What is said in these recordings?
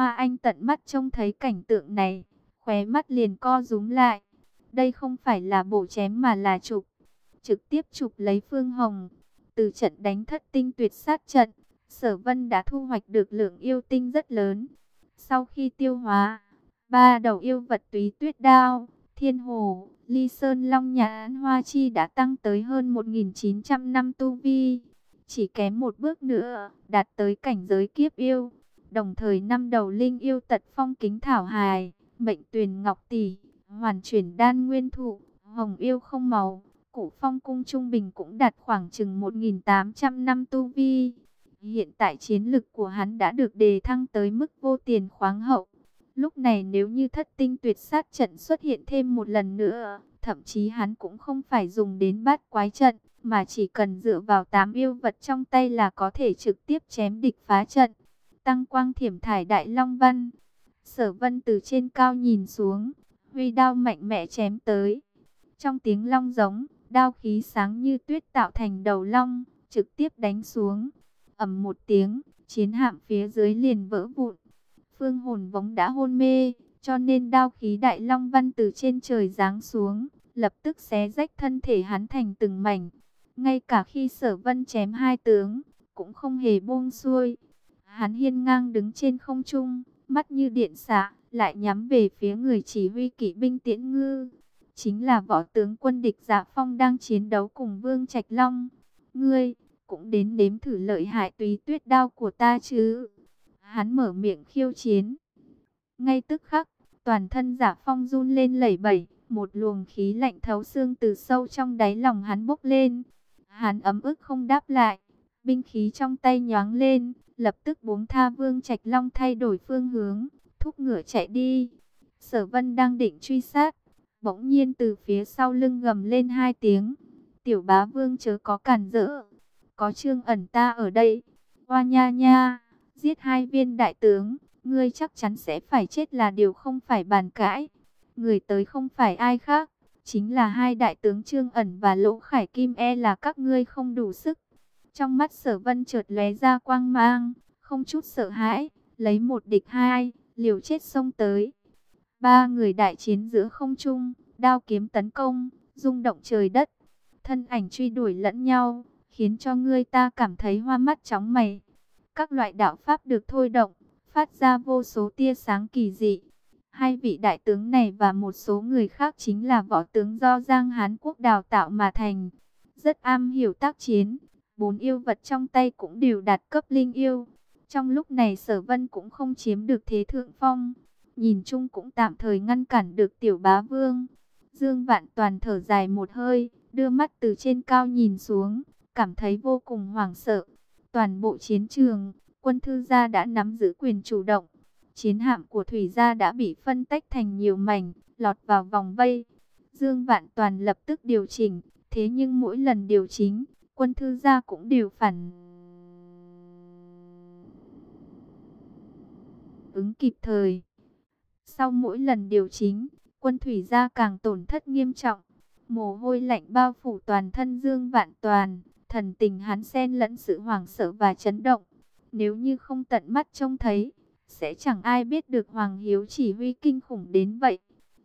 Hoa Anh tận mắt trông thấy cảnh tượng này, khóe mắt liền co rúm lại. Đây không phải là bổ chém mà là chụp, trực tiếp chụp lấy Phương Hồng. Từ trận đánh thất tinh tuyệt sát trận, Sở Vân đã thu hoạch được lượng yêu tinh rất lớn. Sau khi tiêu hóa, ba đầu yêu vật túy tuyết đao, thiên hồ, ly sơn long nhãn hoa chi đã tăng tới hơn 1.900 năm tu vi. Chỉ kém một bước nữa, đạt tới cảnh giới kiếp yêu. Đồng thời năm đầu linh yêu tật phong kính thảo hài, mệnh tuyền ngọc tỷ, hoàn chuyển đan nguyên thụ, hồng yêu không màu. Cổ phong cung trung bình cũng đạt khoảng chừng 1.800 năm tu vi. Hiện tại chiến lực của hắn đã được đề thăng tới mức vô tiền khoáng hậu. Lúc này nếu như thất tinh tuyệt sát trận xuất hiện thêm một lần nữa, thậm chí hắn cũng không phải dùng đến bát quái trận, mà chỉ cần dựa vào tám yêu vật trong tay là có thể trực tiếp chém địch phá trận. Tăng quang thiểm thải đại long văn. Sở vân từ trên cao nhìn xuống, huy đao mạnh mẽ chém tới. Trong tiếng long giống, đao khí sáng như tuyết tạo thành đầu long, trực tiếp đánh xuống. ầm một tiếng, chiến hạm phía dưới liền vỡ vụn. Phương hồn vống đã hôn mê, cho nên đao khí đại long văn từ trên trời giáng xuống, lập tức xé rách thân thể hắn thành từng mảnh. Ngay cả khi sở vân chém hai tướng, cũng không hề buông xuôi. Hắn hiên ngang đứng trên không trung, mắt như điện xạ, lại nhắm về phía người chỉ huy kỵ binh tiễn ngư. Chính là võ tướng quân địch Dạ Phong đang chiến đấu cùng Vương Trạch Long. Ngươi, cũng đến đếm thử lợi hại tùy tuyết đao của ta chứ. Hắn mở miệng khiêu chiến. Ngay tức khắc, toàn thân Dạ Phong run lên lẩy bẩy, một luồng khí lạnh thấu xương từ sâu trong đáy lòng hắn bốc lên. Hắn ấm ức không đáp lại, binh khí trong tay nhoáng lên, lập tức buông tha Vương Trạch Long thay đổi phương hướng, thúc ngựa chạy đi. Sở Vân đang định truy sát, bỗng nhiên từ phía sau lưng gầm lên hai tiếng. Tiểu bá vương chớ có cản rỡ, có trương ẩn ta ở đây. Hoa nha nha, giết hai viên đại tướng, ngươi chắc chắn sẽ phải chết là điều không phải bàn cãi. Người tới không phải ai khác, chính là hai đại tướng trương ẩn và lỗ khải kim e là các ngươi không đủ sức. Trong mắt sở vân trượt lóe ra quang mang, không chút sợ hãi, lấy một địch hai, liều chết xông tới. Ba người đại chiến giữa không trung, đao kiếm tấn công, rung động trời đất. Thân ảnh truy đuổi lẫn nhau, khiến cho người ta cảm thấy hoa mắt chóng mày. Các loại đạo pháp được thôi động, phát ra vô số tia sáng kỳ dị. Hai vị đại tướng này và một số người khác chính là võ tướng do Giang Hán Quốc đào tạo mà thành. Rất am hiểu tác chiến, bốn yêu vật trong tay cũng đều đạt cấp linh yêu. Trong lúc này sở vân cũng không chiếm được thế thượng phong nhìn chung cũng tạm thời ngăn cản được tiểu bá vương. Dương Vạn Toàn thở dài một hơi, đưa mắt từ trên cao nhìn xuống, cảm thấy vô cùng hoảng sợ. Toàn bộ chiến trường, quân thư gia đã nắm giữ quyền chủ động. Chiến hạm của thủy gia đã bị phân tách thành nhiều mảnh, lọt vào vòng vây. Dương Vạn Toàn lập tức điều chỉnh, thế nhưng mỗi lần điều chỉnh, quân thư gia cũng đều phản ứng kịp thời. Sau mỗi lần điều chỉnh, quân thủy gia càng tổn thất nghiêm trọng. Mồ hôi lạnh bao phủ toàn thân Dương Vạn Toàn, thần tình hắn xen lẫn sự hoảng sợ và chấn động. Nếu như không tận mắt trông thấy, sẽ chẳng ai biết được Hoàng Hiếu chỉ huy kinh khủng đến vậy.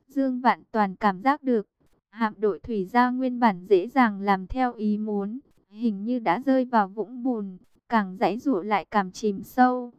Dương Vạn Toàn cảm giác được, hạm đội thủy gia nguyên bản dễ dàng làm theo ý muốn, hình như đã rơi vào vũng bùn, càng dãy dụa lại càng chìm sâu,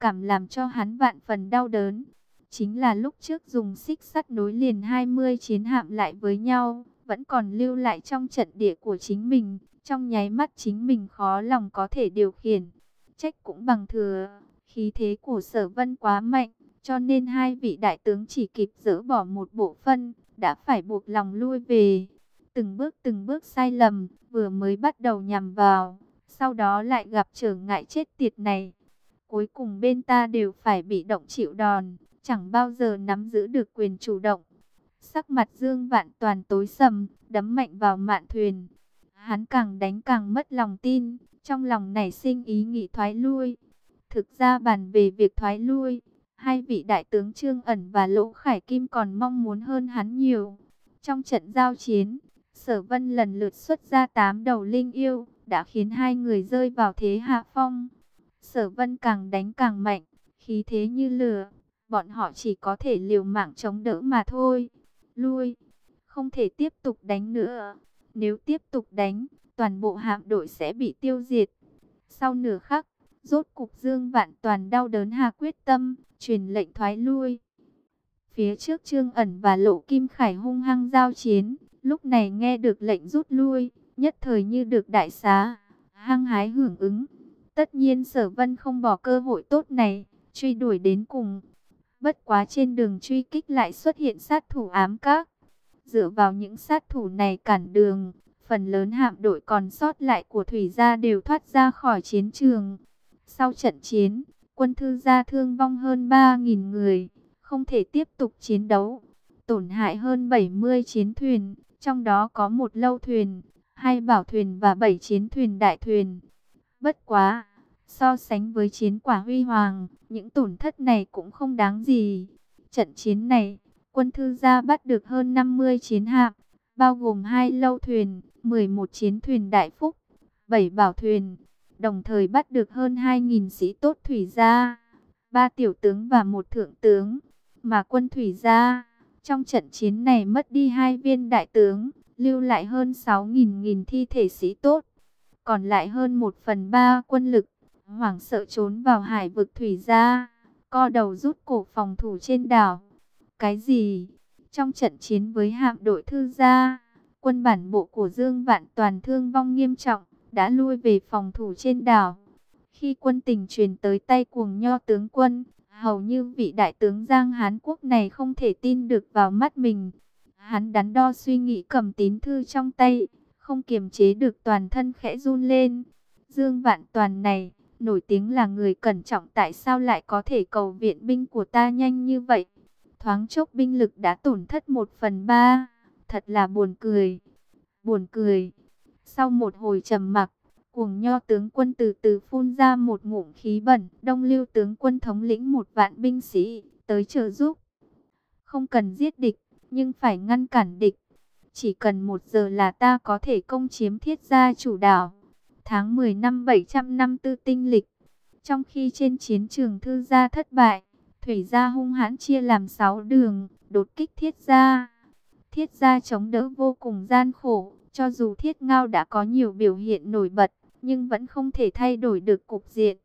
cảm làm cho hắn vạn phần đau đớn. Chính là lúc trước dùng xích sắt nối liền 20 chiến hạm lại với nhau, vẫn còn lưu lại trong trận địa của chính mình, trong nháy mắt chính mình khó lòng có thể điều khiển. Trách cũng bằng thừa, khí thế của sở vân quá mạnh, cho nên hai vị đại tướng chỉ kịp dỡ bỏ một bộ phân, đã phải buộc lòng lui về. Từng bước từng bước sai lầm, vừa mới bắt đầu nhằm vào, sau đó lại gặp trở ngại chết tiệt này. Cuối cùng bên ta đều phải bị động chịu đòn chẳng bao giờ nắm giữ được quyền chủ động. Sắc mặt Dương Vạn Toàn tối sầm, đấm mạnh vào mạn thuyền. Hắn càng đánh càng mất lòng tin, trong lòng nảy sinh ý nghĩ thoái lui. Thực ra bàn về việc thoái lui, hai vị đại tướng Trương Ẩn và Lỗ Khải Kim còn mong muốn hơn hắn nhiều. Trong trận giao chiến, Sở Vân lần lượt xuất ra tám đầu linh yêu, đã khiến hai người rơi vào thế hạ phong. Sở Vân càng đánh càng mạnh, khí thế như lửa, bọn họ chỉ có thể liều mạng chống đỡ mà thôi. Lui, không thể tiếp tục đánh nữa. Nếu tiếp tục đánh, toàn bộ hạm đội sẽ bị tiêu diệt. Sau nửa khắc, rốt cục Dương Vạn Toàn đau đớn hà quyết tâm, truyền lệnh thoái lui. Phía trước Trương ẩn và Lộ Kim Khải hung hăng giao chiến, lúc này nghe được lệnh rút lui, nhất thời như được đại xá, hăng hái hưởng ứng. Tất nhiên Sở Vân không bỏ cơ hội tốt này, truy đuổi đến cùng. Bất quá trên đường truy kích lại xuất hiện sát thủ ám các. Dựa vào những sát thủ này cản đường, phần lớn hạm đội còn sót lại của thủy gia đều thoát ra khỏi chiến trường. Sau trận chiến, quân thư gia thương vong hơn 3.000 người, không thể tiếp tục chiến đấu. Tổn hại hơn 70 chiến thuyền, trong đó có một lâu thuyền, hai bảo thuyền và bảy chiến thuyền đại thuyền. Bất quá, so sánh với chiến quả huy hoàng, những tổn thất này cũng không đáng gì. Trận chiến này, quân thư gia bắt được hơn 50 chiến hạm, bao gồm hai lâu thuyền, 11 chiến thuyền đại phúc, 7 bảo thuyền, đồng thời bắt được hơn 2.000 sĩ tốt thủy gia, ba tiểu tướng và một thượng tướng, mà quân thủy gia trong trận chiến này mất đi hai viên đại tướng, lưu lại hơn 6.000 nghìn thi thể sĩ tốt, còn lại hơn 1 phần 3 quân lực, hoảng sợ trốn vào hải vực thủy gia, co đầu rút cổ phòng thủ trên đảo. Cái gì? Trong trận chiến với hạm đội thư gia, quân bản bộ của Dương Vạn Toàn thương vong nghiêm trọng, đã lui về phòng thủ trên đảo. Khi quân tình truyền tới tay cuồng nho tướng quân, hầu như vị đại tướng Giang Hán Quốc này không thể tin được vào mắt mình. Hắn đắn đo suy nghĩ cầm tín thư trong tay, không kiềm chế được toàn thân khẽ run lên. Dương Vạn Toàn này, nổi tiếng là người cẩn trọng tại sao lại có thể cầu viện binh của ta nhanh như vậy? Thoáng chốc binh lực đã tổn thất một phần ba, thật là buồn cười, buồn cười. Sau một hồi trầm mặc, cuồng nho tướng quân từ từ phun ra một ngụm khí bẩn, đông lưu tướng quân thống lĩnh một vạn binh sĩ, tới trợ giúp. Không cần giết địch, nhưng phải ngăn cản địch. Chỉ cần một giờ là ta có thể công chiếm thiết gia chủ đảo. Tháng 10 năm 754 tinh lịch, trong khi trên chiến trường thư gia thất bại, thủy gia hung hãn chia làm 6 đường, đột kích thiết gia. Thiết gia chống đỡ vô cùng gian khổ, cho dù thiết ngao đã có nhiều biểu hiện nổi bật, nhưng vẫn không thể thay đổi được cục diện.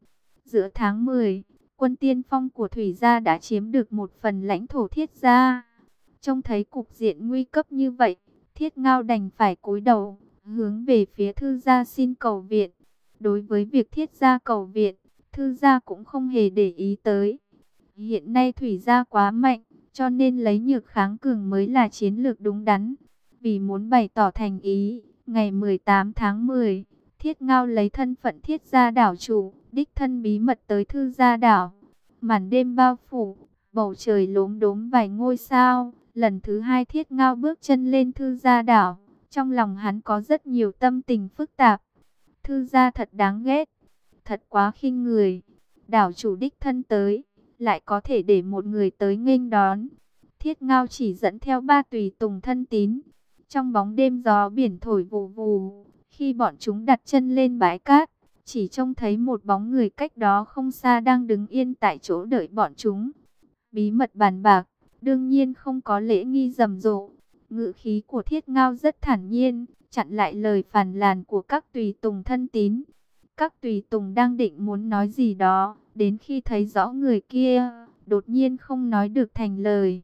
Giữa tháng 10, quân tiên phong của Thủy Gia đã chiếm được một phần lãnh thổ Thiết Gia. Trông thấy cục diện nguy cấp như vậy, Thiết Ngao đành phải cúi đầu, hướng về phía Thư Gia xin cầu viện. Đối với việc Thiết Gia cầu viện, Thư Gia cũng không hề để ý tới. Hiện nay Thủy Gia quá mạnh, cho nên lấy nhược kháng cường mới là chiến lược đúng đắn. Vì muốn bày tỏ thành ý, ngày 18 tháng 10, Thiết Ngao lấy thân phận Thiết Gia đảo chủ, đích thân bí mật tới Thư Gia đảo. Màn đêm bao phủ, bầu trời lốm đốm vài ngôi sao. Lần thứ hai Thiết Ngao bước chân lên Thư Gia đảo. Trong lòng hắn có rất nhiều tâm tình phức tạp. Thư Gia thật đáng ghét, thật quá khinh người. Đảo chủ đích thân tới, lại có thể để một người tới nghênh đón. Thiết Ngao chỉ dẫn theo ba tùy tùng thân tín. Trong bóng đêm gió biển thổi vù vù, khi bọn chúng đặt chân lên bãi cát, chỉ trông thấy một bóng người cách đó không xa đang đứng yên tại chỗ đợi bọn chúng. Bí mật bàn bạc, đương nhiên không có lễ nghi rầm rộ. Ngự khí của thiết ngao rất thản nhiên, chặn lại lời phàn làn của các tùy tùng thân tín. Các tùy tùng đang định muốn nói gì đó, đến khi thấy rõ người kia, đột nhiên không nói được thành lời.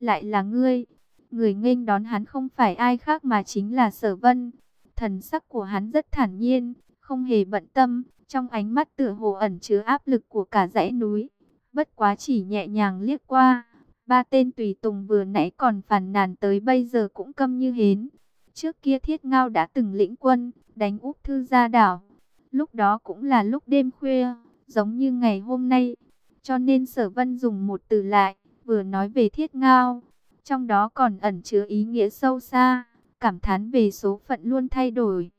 Lại là ngươi, người nghênh đón hắn không phải ai khác mà chính là sở vân. Thần sắc của hắn rất thản nhiên, không hề bận tâm, trong ánh mắt tựa hồ ẩn chứa áp lực của cả dãy núi. Bất quá chỉ nhẹ nhàng liếc qua, ba tên tùy tùng vừa nãy còn phàn nàn tới bây giờ cũng câm như hến. Trước kia Thiết Ngao đã từng lĩnh quân, đánh úp thư gia đảo. Lúc đó cũng là lúc đêm khuya, giống như ngày hôm nay. Cho nên sở vân dùng một từ lại, vừa nói về Thiết Ngao. Trong đó còn ẩn chứa ý nghĩa sâu xa cảm thán về số phận luôn thay đổi.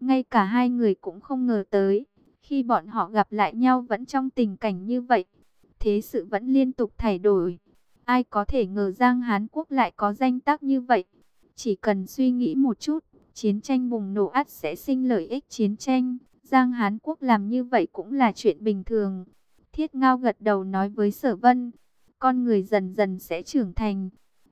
Ngay cả hai người cũng không ngờ tới, khi bọn họ gặp lại nhau vẫn trong tình cảnh như vậy. Thế sự vẫn liên tục thay đổi. Ai có thể ngờ Giang Hán Quốc lại có danh tác như vậy? Chỉ cần suy nghĩ một chút, chiến tranh bùng nổ ắt sẽ sinh lợi ích chiến tranh. Giang Hán Quốc làm như vậy cũng là chuyện bình thường. Thiết Ngao gật đầu nói với Sở Vân, con người dần dần sẽ trưởng thành,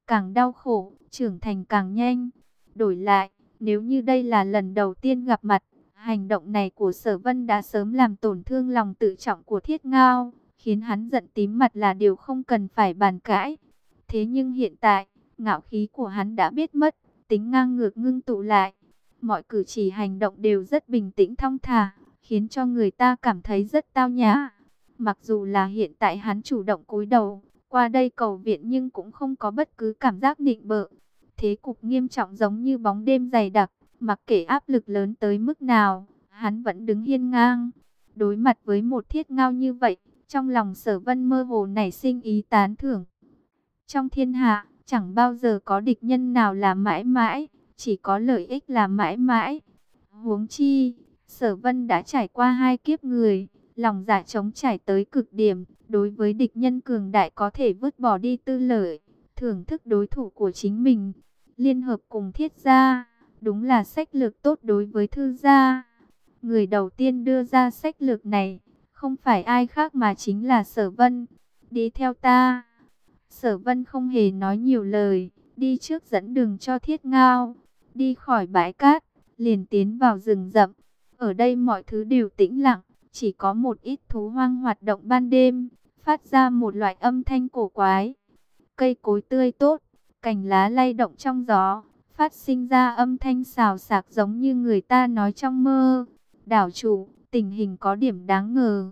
càng đau khổ, trưởng thành càng nhanh. Đổi lại, nếu như đây là lần đầu tiên gặp mặt, hành động này của Sở Vân đã sớm làm tổn thương lòng tự trọng của Thiết Ngao, khiến hắn giận tím mặt là điều không cần phải bàn cãi. Thế nhưng hiện tại, ngạo khí của hắn đã biết mất, tính ngang ngược ngưng tụ lại. Mọi cử chỉ hành động đều rất bình tĩnh thong thả, khiến cho người ta cảm thấy rất tao nhã. Mặc dù là hiện tại hắn chủ động cúi đầu, qua đây cầu viện nhưng cũng không có bất cứ cảm giác nịnh bợ. Thế cục nghiêm trọng giống như bóng đêm dày đặc, mặc kệ áp lực lớn tới mức nào, hắn vẫn đứng hiên ngang. Đối mặt với một thiết ngao như vậy, trong lòng sở vân mơ hồ nảy sinh ý tán thưởng. Trong thiên hạ, chẳng bao giờ có địch nhân nào là mãi mãi, chỉ có lợi ích là mãi mãi. Huống chi, sở vân đã trải qua hai kiếp người, lòng dạ chống trải tới cực điểm, đối với địch nhân cường đại có thể vứt bỏ đi tư lợi, thưởng thức đối thủ của chính mình, liên hợp cùng thiết gia, đúng là sách lược tốt đối với thư gia. Người đầu tiên đưa ra sách lược này, không phải ai khác mà chính là sở vân, đi theo ta. Sở vân không hề nói nhiều lời, đi trước dẫn đường cho thiết ngao, đi khỏi bãi cát, liền tiến vào rừng rậm. Ở đây mọi thứ đều tĩnh lặng, chỉ có một ít thú hoang hoạt động ban đêm, phát ra một loại âm thanh cổ quái. Cây cối tươi tốt, cành lá lay động trong gió, phát sinh ra âm thanh xào xạc giống như người ta nói trong mơ. Đảo chủ, tình hình có điểm đáng ngờ.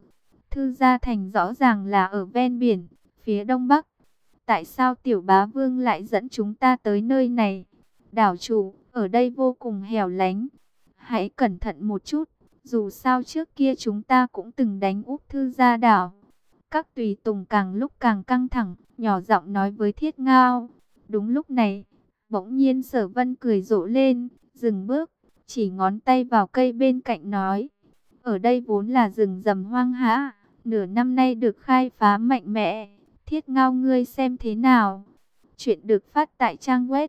Thư gia thành rõ ràng là ở ven biển, phía đông bắc. Tại sao tiểu bá vương lại dẫn chúng ta tới nơi này? Đảo chủ, ở đây vô cùng hẻo lánh. Hãy cẩn thận một chút, dù sao trước kia chúng ta cũng từng đánh úp thư gia đảo. Các tùy tùng càng lúc càng căng thẳng, nhỏ giọng nói với thiết ngao. Đúng lúc này, bỗng nhiên sở vân cười rộ lên, dừng bước, chỉ ngón tay vào cây bên cạnh nói. Ở đây vốn là rừng rầm hoang hã, nửa năm nay được khai phá mạnh mẽ. Thiết ngao ngươi xem thế nào? Chuyện được phát tại trang web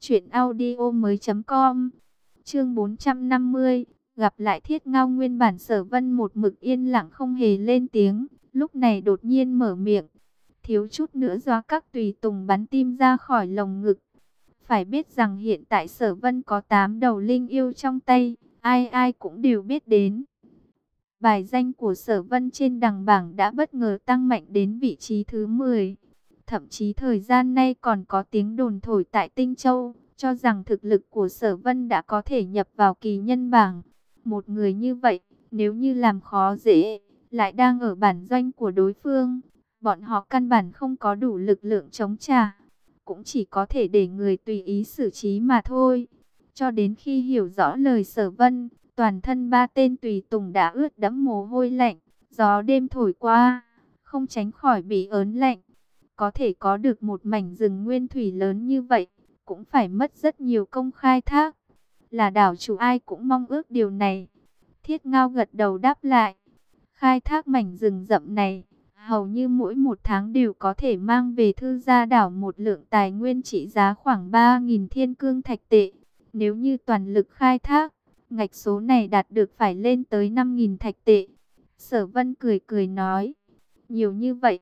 truyệnaudiomoi.com. Chương 450, gặp lại Thiết Ngao nguyên bản Sở Vân một mực yên lặng không hề lên tiếng, lúc này đột nhiên mở miệng, thiếu chút nữa do các tùy tùng bắn tim ra khỏi lồng ngực. Phải biết rằng hiện tại Sở Vân có 8 đầu linh yêu trong tay, ai ai cũng đều biết đến. Bài danh của Sở Vân trên đằng bảng đã bất ngờ tăng mạnh đến vị trí thứ 10. Thậm chí thời gian nay còn có tiếng đồn thổi tại Tinh Châu, cho rằng thực lực của Sở Vân đã có thể nhập vào kỳ nhân bảng. Một người như vậy, nếu như làm khó dễ, lại đang ở bản doanh của đối phương, bọn họ căn bản không có đủ lực lượng chống trả, cũng chỉ có thể để người tùy ý xử trí mà thôi. Cho đến khi hiểu rõ lời Sở Vân, toàn thân ba tên tùy tùng đã ướt đẫm mồ hôi lạnh, gió đêm thổi qua, không tránh khỏi bị ớn lạnh. Có thể có được một mảnh rừng nguyên thủy lớn như vậy, cũng phải mất rất nhiều công khai thác. Là đảo chủ ai cũng mong ước điều này. Thiết ngao gật đầu đáp lại. Khai thác mảnh rừng rậm này, hầu như mỗi một tháng đều có thể mang về thư gia đảo một lượng tài nguyên trị giá khoảng 3.000 thiên cương thạch tệ. Nếu như toàn lực khai thác, ngạch số này đạt được phải lên tới 5.000 thạch tệ. Sở vân cười cười nói, nhiều như vậy,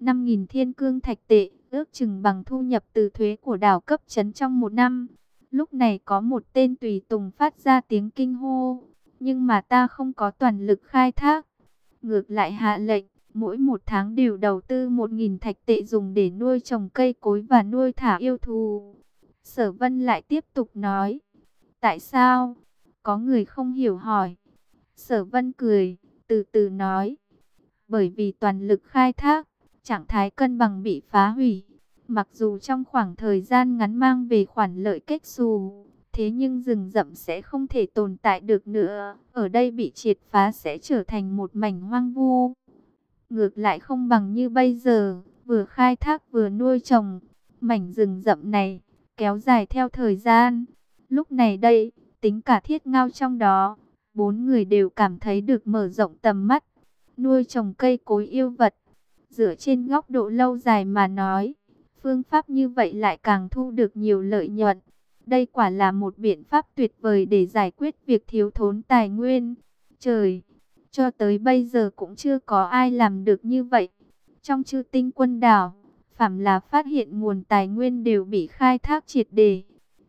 5.000 thiên cương thạch tệ, ước chừng bằng thu nhập từ thuế của đảo cấp chấn trong một năm. Lúc này có một tên tùy tùng phát ra tiếng kinh hô, nhưng mà ta không có toàn lực khai thác. Ngược lại hạ lệnh, mỗi một tháng đều đầu tư 1.000 thạch tệ dùng để nuôi trồng cây cối và nuôi thả yêu thù. Sở Vân lại tiếp tục nói, tại sao? Có người không hiểu hỏi. Sở Vân cười, từ từ nói, bởi vì toàn lực khai thác, trạng thái cân bằng bị phá hủy. Mặc dù trong khoảng thời gian ngắn mang về khoản lợi kết xù, thế nhưng rừng rậm sẽ không thể tồn tại được nữa. Ở đây bị triệt phá sẽ trở thành một mảnh hoang vu. Ngược lại không bằng như bây giờ, vừa khai thác vừa nuôi trồng. Mảnh rừng rậm này, kéo dài theo thời gian. Lúc này đây, tính cả thiết ngao trong đó, bốn người đều cảm thấy được mở rộng tầm mắt. Nuôi trồng cây cối yêu vật, dựa trên góc độ lâu dài mà nói, phương pháp như vậy lại càng thu được nhiều lợi nhuận. Đây quả là một biện pháp tuyệt vời để giải quyết việc thiếu thốn tài nguyên. Trời, cho tới bây giờ cũng chưa có ai làm được như vậy. Trong chư tinh quân đảo, phạm là phát hiện nguồn tài nguyên đều bị khai thác triệt đề.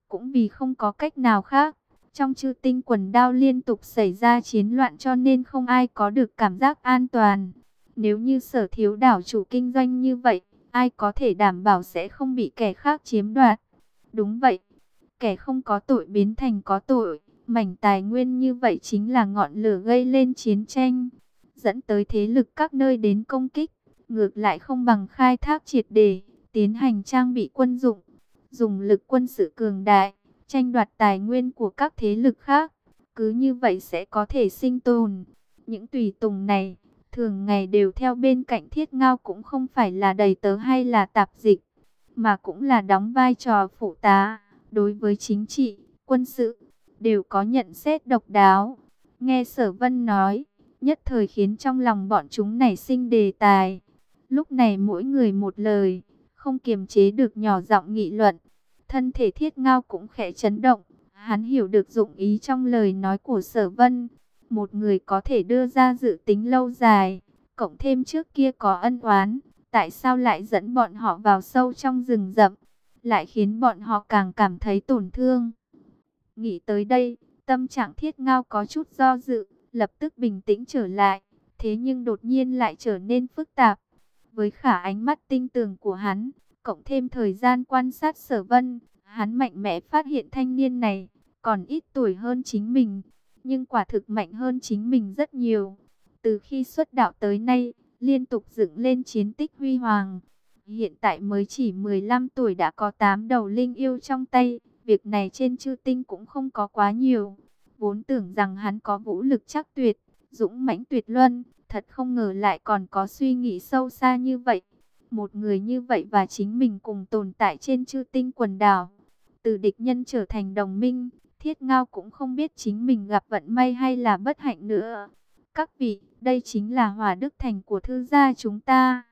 Cũng vì không có cách nào khác, trong chư tinh quần đao liên tục xảy ra chiến loạn cho nên không ai có được cảm giác an toàn. Nếu như sở thiếu đảo chủ kinh doanh như vậy, ai có thể đảm bảo sẽ không bị kẻ khác chiếm đoạt. Đúng vậy, kẻ không có tội biến thành có tội. Mảnh tài nguyên như vậy chính là ngọn lửa gây lên chiến tranh, dẫn tới thế lực các nơi đến công kích. Ngược lại không bằng khai thác triệt để tiến hành trang bị quân dụng, dùng lực quân sự cường đại, tranh đoạt tài nguyên của các thế lực khác. Cứ như vậy sẽ có thể sinh tồn. Những tùy tùng này, thường ngày đều theo bên cạnh thiết ngao cũng không phải là đầy tớ hay là tạp dịch, mà cũng là đóng vai trò phụ tá. Đối với chính trị, quân sự, đều có nhận xét độc đáo. Nghe sở vân nói, nhất thời khiến trong lòng bọn chúng nảy sinh đề tài. Lúc này mỗi người một lời, không kiềm chế được nhỏ giọng nghị luận. Thân thể thiết ngao cũng khẽ chấn động. Hắn hiểu được dụng ý trong lời nói của sở vân. Một người có thể đưa ra dự tính lâu dài, cộng thêm trước kia có ân oán. Tại sao lại dẫn bọn họ vào sâu trong rừng rậm, lại khiến bọn họ càng cảm thấy tổn thương. Nghĩ tới đây, tâm trạng thiết ngao có chút do dự, lập tức bình tĩnh trở lại. Thế nhưng đột nhiên lại trở nên phức tạp. Với khả ánh mắt tinh tường của hắn, cộng thêm thời gian quan sát sở vân, hắn mạnh mẽ phát hiện thanh niên này còn ít tuổi hơn chính mình, nhưng quả thực mạnh hơn chính mình rất nhiều. Từ khi xuất đạo tới nay, liên tục dựng lên chiến tích huy hoàng. Hiện tại mới chỉ 15 tuổi đã có 8 đầu linh yêu trong tay, việc này trên chư tinh cũng không có quá nhiều. Vốn tưởng rằng hắn có vũ lực chắc tuyệt, dũng mãnh tuyệt luân, thật không ngờ lại còn có suy nghĩ sâu xa như vậy. Một người như vậy và chính mình cùng tồn tại trên chư tinh quần đảo. Từ địch nhân trở thành đồng minh, thiết ngao cũng không biết chính mình gặp vận may hay là bất hạnh nữa. Các vị, đây chính là hòa đức thành của thư gia chúng ta.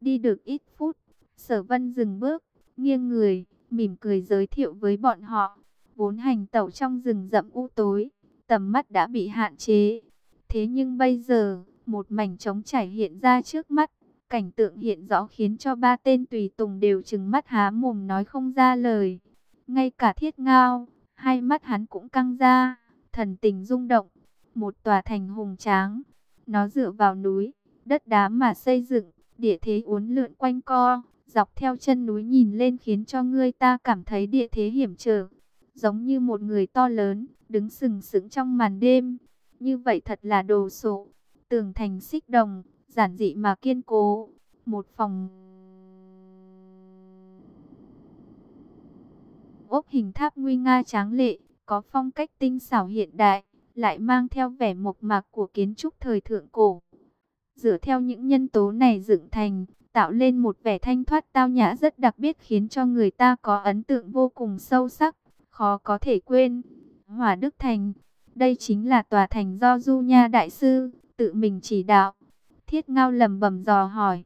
Đi được ít phút, sở vân dừng bước, nghiêng người, mỉm cười giới thiệu với bọn họ. Vốn hành tẩu trong rừng rậm u tối, tầm mắt đã bị hạn chế. Thế nhưng bây giờ, một mảnh trống trải hiện ra trước mắt. Cảnh tượng hiện rõ khiến cho ba tên tùy tùng đều trừng mắt há mồm nói không ra lời. Ngay cả thiết ngao, hai mắt hắn cũng căng ra, thần tình rung động. Một tòa thành hùng tráng, nó dựa vào núi, đất đá mà xây dựng, địa thế uốn lượn quanh co, dọc theo chân núi nhìn lên khiến cho người ta cảm thấy địa thế hiểm trở, giống như một người to lớn, đứng sừng sững trong màn đêm. Như vậy thật là đồ sộ, tường thành xích đồng, giản dị mà kiên cố, một phòng ốp hình tháp nguy nga tráng lệ, có phong cách tinh xảo hiện đại, lại mang theo vẻ mộc mạc của kiến trúc thời thượng cổ. Dựa theo những nhân tố này dựng thành, tạo lên một vẻ thanh thoát tao nhã rất đặc biệt khiến cho người ta có ấn tượng vô cùng sâu sắc, khó có thể quên. Hỏa Đức Thành, đây chính là tòa thành do Du Nha Đại Sư, tự mình chỉ đạo. Thiết Ngao lầm bầm dò hỏi.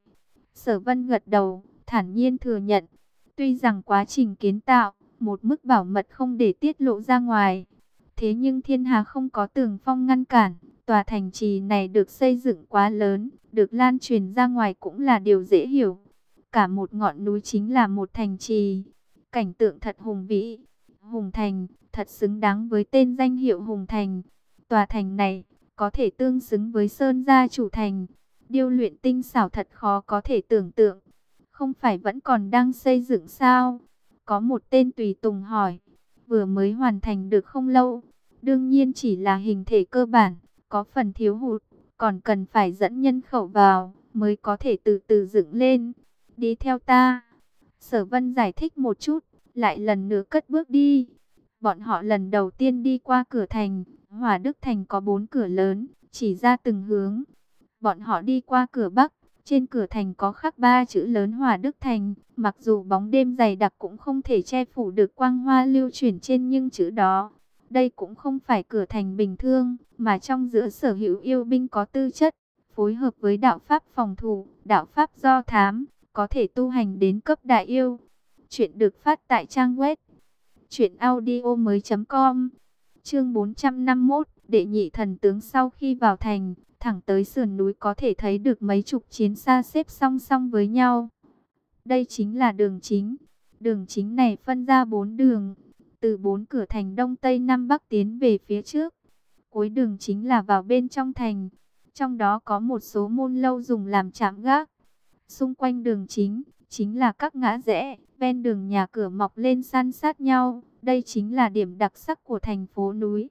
Sở Vân gật đầu, thản nhiên thừa nhận. Tuy rằng quá trình kiến tạo, một mức bảo mật không để tiết lộ ra ngoài. Thế nhưng thiên hà không có tường phong ngăn cản, tòa thành trì này được xây dựng quá lớn, được lan truyền ra ngoài cũng là điều dễ hiểu. Cả một ngọn núi chính là một thành trì, cảnh tượng thật hùng vĩ. Hùng Thành, thật xứng đáng với tên danh hiệu Hùng Thành. Tòa thành này, có thể tương xứng với Sơn Gia chủ thành. Điêu luyện tinh xảo thật khó có thể tưởng tượng. Không phải vẫn còn đang xây dựng sao? Có một tên tùy tùng hỏi, vừa mới hoàn thành được không lâu. Đương nhiên chỉ là hình thể cơ bản, có phần thiếu hụt, còn cần phải dẫn nhân khẩu vào, mới có thể từ từ dựng lên. Đi theo ta. Sở vân giải thích một chút, lại lần nữa cất bước đi. Bọn họ lần đầu tiên đi qua cửa thành, Hòa Đức Thành có bốn cửa lớn, chỉ ra từng hướng. Bọn họ đi qua cửa Bắc, trên cửa thành có khắc ba chữ lớn Hòa Đức Thành, mặc dù bóng đêm dày đặc cũng không thể che phủ được quang hoa lưu chuyển trên những chữ đó. Đây cũng không phải cửa thành bình thường, mà trong giữa sở hữu yêu binh có tư chất, phối hợp với đạo pháp phòng thủ, đạo pháp do thám, có thể tu hành đến cấp đại yêu. Chuyện được phát tại trang web truyệnaudiomoi.com. Chương 451, đệ nhị thần tướng sau khi vào thành, thẳng tới sườn núi có thể thấy được mấy chục chiến xa xếp song song với nhau. Đây chính là đường chính. Đường chính này phân ra bốn đường, từ bốn cửa thành đông tây nam bắc tiến về phía trước. Cuối đường chính là vào bên trong thành, trong đó có một số môn lâu dùng làm trạm gác. Xung quanh đường chính, chính là các ngã rẽ, ven đường nhà cửa mọc lên san sát nhau. Đây chính là điểm đặc sắc của thành phố núi.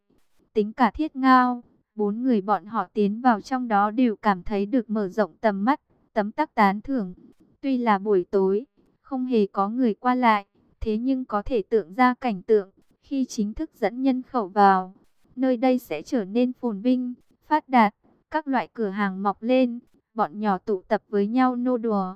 Tính cả thiết ngao, bốn người bọn họ tiến vào trong đó đều cảm thấy được mở rộng tầm mắt, tấm tắc tán thưởng. Tuy là buổi tối, không hề có người qua lại, thế nhưng có thể tượng ra cảnh tượng, khi chính thức dẫn nhân khẩu vào, nơi đây sẽ trở nên phồn vinh, phát đạt, các loại cửa hàng mọc lên, bọn nhỏ tụ tập với nhau nô đùa.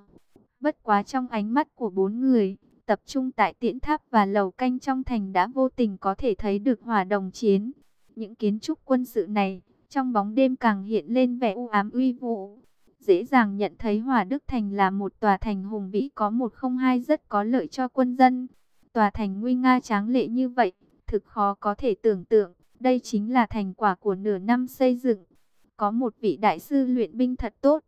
Bất quá trong ánh mắt của bốn người, tập trung tại tiễn tháp và lầu canh trong thành đã vô tình có thể thấy được hòa đồng chiến. Những kiến trúc quân sự này, trong bóng đêm càng hiện lên vẻ u ám uy vũ. Dễ dàng nhận thấy Hòa Đức Thành là một tòa thành hùng vĩ có một không hai rất có lợi cho quân dân. Tòa thành nguy nga tráng lệ như vậy, thực khó có thể tưởng tượng, đây chính là thành quả của nửa năm xây dựng. Có một vị đại sư luyện binh thật tốt.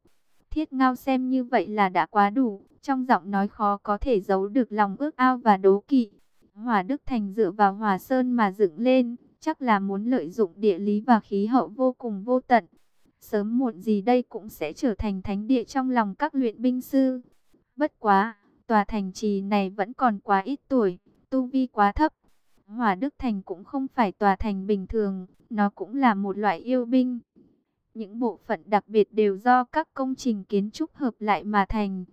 Thiết ngao xem như vậy là đã quá đủ, trong giọng nói khó có thể giấu được lòng ước ao và đố kỵ. Hòa Đức Thành dựa vào Hòa Sơn mà dựng lên, chắc là muốn lợi dụng địa lý và khí hậu vô cùng vô tận. Sớm muộn gì đây cũng sẽ trở thành thánh địa trong lòng các luyện binh sư. Bất quá, tòa thành trì này vẫn còn quá ít tuổi, tu vi quá thấp. Hỏa Đức Thành cũng không phải tòa thành bình thường, nó cũng là một loại yêu binh. Những bộ phận đặc biệt đều do các công trình kiến trúc hợp lại mà thành.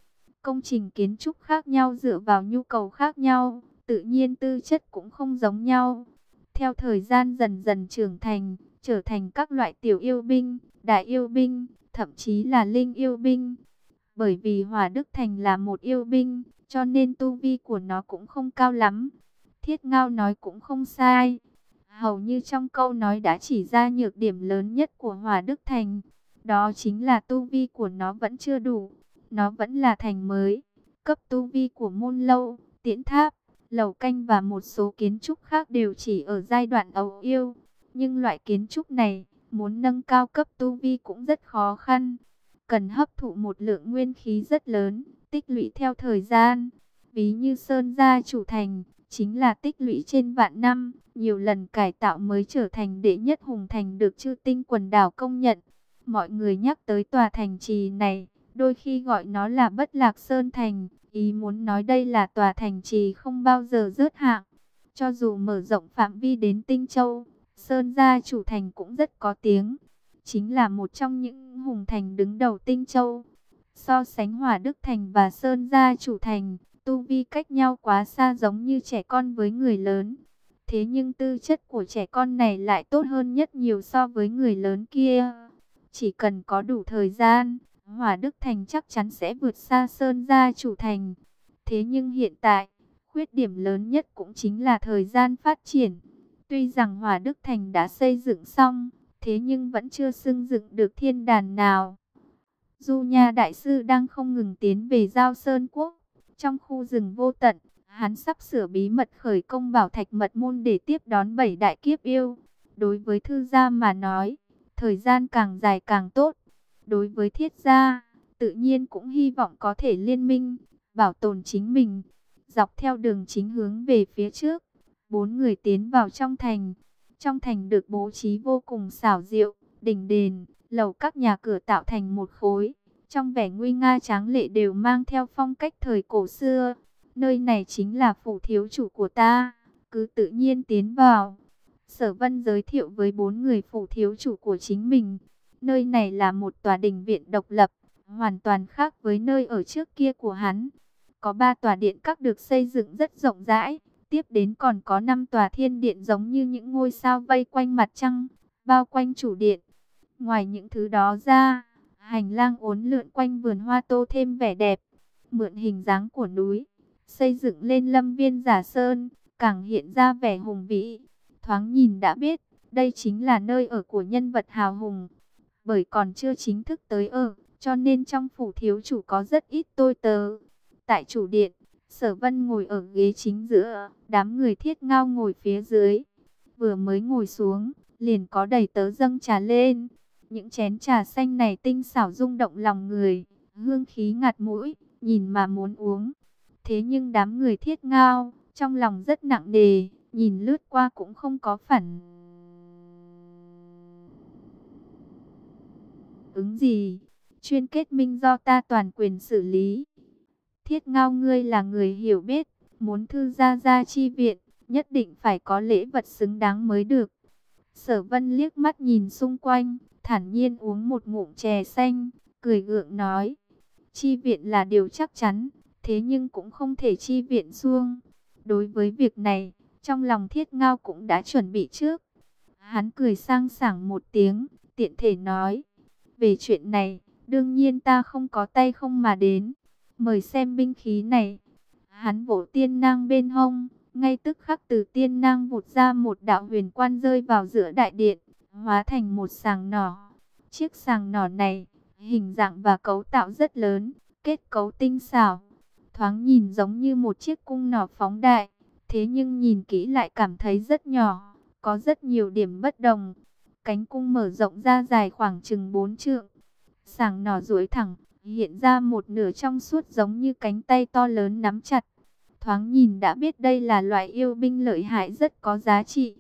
Công trình kiến trúc khác nhau dựa vào nhu cầu khác nhau, tự nhiên tư chất cũng không giống nhau. Theo thời gian dần dần trưởng thành, trở thành các loại tiểu yêu binh, đại yêu binh, thậm chí là linh yêu binh. Bởi vì Hòa Đức Thành là một yêu binh, cho nên tu vi của nó cũng không cao lắm. Thiết Ngao nói cũng không sai. Hầu như trong câu nói đã chỉ ra nhược điểm lớn nhất của Hòa Đức Thành. Đó chính là tu vi của nó vẫn chưa đủ. Nó vẫn là thành mới. Cấp tu vi của môn lâu, tiễn tháp, lầu canh và một số kiến trúc khác đều chỉ ở giai đoạn ấu yêu. Nhưng loại kiến trúc này, muốn nâng cao cấp tu vi cũng rất khó khăn. Cần hấp thụ một lượng nguyên khí rất lớn, tích lũy theo thời gian. Ví như Sơn Gia chủ thành, chính là tích lũy trên vạn năm, nhiều lần cải tạo mới trở thành đệ nhất hùng thành được chư tinh quần đảo công nhận. Mọi người nhắc tới tòa thành trì này, đôi khi gọi nó là bất lạc Sơn Thành, ý muốn nói đây là tòa thành trì không bao giờ rớt hạng. Cho dù mở rộng phạm vi đến Tinh Châu, Sơn Gia chủ thành cũng rất có tiếng. Chính là một trong những hùng thành đứng đầu Tinh Châu. So sánh Hòa Đức Thành và Sơn Gia chủ thành, tu vi cách nhau quá xa giống như trẻ con với người lớn. Thế nhưng tư chất của trẻ con này lại tốt hơn nhất nhiều so với người lớn kia. Chỉ cần có đủ thời gian, Hòa Đức Thành chắc chắn sẽ vượt xa Sơn Gia chủ thành. Thế nhưng hiện tại, khuyết điểm lớn nhất cũng chính là thời gian phát triển. Tuy rằng Hòa Đức Thành đã xây dựng xong, thế nhưng vẫn chưa xưng dựng được thiên đàn nào. Du Nha Đại Sư đang không ngừng tiến về Giao Sơn Quốc. Trong khu rừng vô tận, hắn sắp sửa bí mật khởi công bảo thạch mật môn để tiếp đón bảy đại kiếp yêu. Đối với thư gia mà nói, thời gian càng dài càng tốt. Đối với thiết gia, tự nhiên cũng hy vọng có thể liên minh, bảo tồn chính mình. Dọc theo đường chính hướng về phía trước, bốn người tiến vào trong thành. Trong thành được bố trí vô cùng xảo diệu, đỉnh đền, lầu các nhà cửa tạo thành một khối trong vẻ nguy nga tráng lệ đều mang theo phong cách thời cổ xưa. Nơi này chính là phủ thiếu chủ của ta, cứ tự nhiên tiến vào. Sở Vân giới thiệu với bốn người phủ thiếu chủ của chính mình. Nơi này là một tòa đình viện độc lập, hoàn toàn khác với nơi ở trước kia của hắn. Có ba tòa điện các được xây dựng rất rộng rãi, tiếp đến còn có năm tòa thiên điện giống như những ngôi sao vây quanh mặt trăng, bao quanh chủ điện. Ngoài những thứ đó ra, Hành lang uốn lượn quanh vườn hoa tô thêm vẻ đẹp, mượn hình dáng của núi, xây dựng lên lâm viên giả sơn, càng hiện ra vẻ hùng vĩ. Thoáng nhìn đã biết, đây chính là nơi ở của nhân vật hào hùng. Bởi còn chưa chính thức tới ở, cho nên trong phủ thiếu chủ có rất ít tôi tớ. Tại chủ điện, sở vân ngồi ở ghế chính giữa, đám người thiết ngao ngồi phía dưới. Vừa mới ngồi xuống, liền có đầy tớ dâng trà lên. Những chén trà xanh này tinh xảo rung động lòng người, hương khí ngạt mũi, nhìn mà muốn uống. Thế nhưng đám người thiết ngao, trong lòng rất nặng nề, nhìn lướt qua cũng không có phản ứng gì. Chuyên kết minh do ta toàn quyền xử lý. Thiết ngao ngươi là người hiểu biết, muốn thư gia gia chi viện, nhất định phải có lễ vật xứng đáng mới được. Sở vân liếc mắt nhìn xung quanh, thản nhiên uống một ngụm chè xanh, cười gượng nói. Chi viện là điều chắc chắn, thế nhưng cũng không thể chi viện xuông. Đối với việc này, trong lòng thiết ngao cũng đã chuẩn bị trước. Hắn cười sang sảng một tiếng, tiện thể nói. Về chuyện này, đương nhiên ta không có tay không mà đến. Mời xem binh khí này. Hắn vỗ tiên nang bên hông, ngay tức khắc từ tiên nang vụt ra một đạo huyền quan rơi vào giữa đại điện, hóa thành một sàng nỏ. Chiếc sàng nỏ này, hình dạng và cấu tạo rất lớn, kết cấu tinh xảo, thoáng nhìn giống như một chiếc cung nỏ phóng đại, thế nhưng nhìn kỹ lại cảm thấy rất nhỏ, có rất nhiều điểm bất đồng. Cánh cung mở rộng ra dài khoảng chừng 4 trượng, sàng nỏ duỗi thẳng, hiện ra một nửa trong suốt giống như cánh tay to lớn nắm chặt. Thoáng nhìn đã biết đây là loại yêu binh lợi hại rất có giá trị.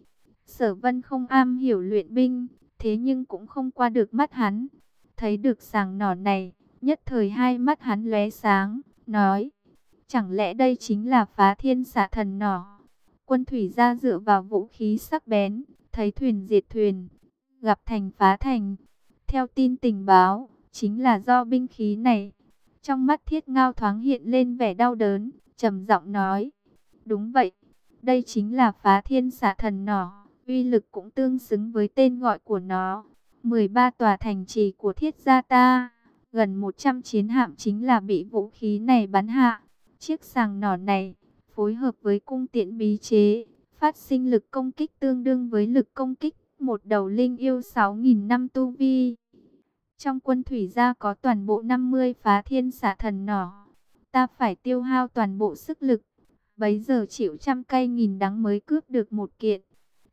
Sở vân không am hiểu luyện binh, thế nhưng cũng không qua được mắt hắn. Thấy được sàng nỏ này, nhất thời hai mắt hắn lóe sáng, nói. Chẳng lẽ đây chính là phá thiên xạ thần nỏ? Quân thủy ra dựa vào vũ khí sắc bén, thấy thuyền diệt thuyền, gặp thành phá thành. Theo tin tình báo, chính là do binh khí này. Trong mắt thiết ngao thoáng hiện lên vẻ đau đớn, trầm giọng nói. Đúng vậy, đây chính là phá thiên xạ thần nỏ, uy lực cũng tương xứng với tên gọi của nó. 13 tòa thành trì của thiết gia ta, gần 100 chiến hạm chính là bị vũ khí này bắn hạ. Chiếc sàng nỏ này, phối hợp với cung tiện bí chế, phát sinh lực công kích tương đương với lực công kích một đầu linh yêu 6.000 năm tu vi. Trong quân thủy gia có toàn bộ 50 phá thiên xạ thần nỏ. Ta phải tiêu hao toàn bộ sức lực. Bấy giờ chịu trăm cây nghìn đắng mới cướp được một kiện.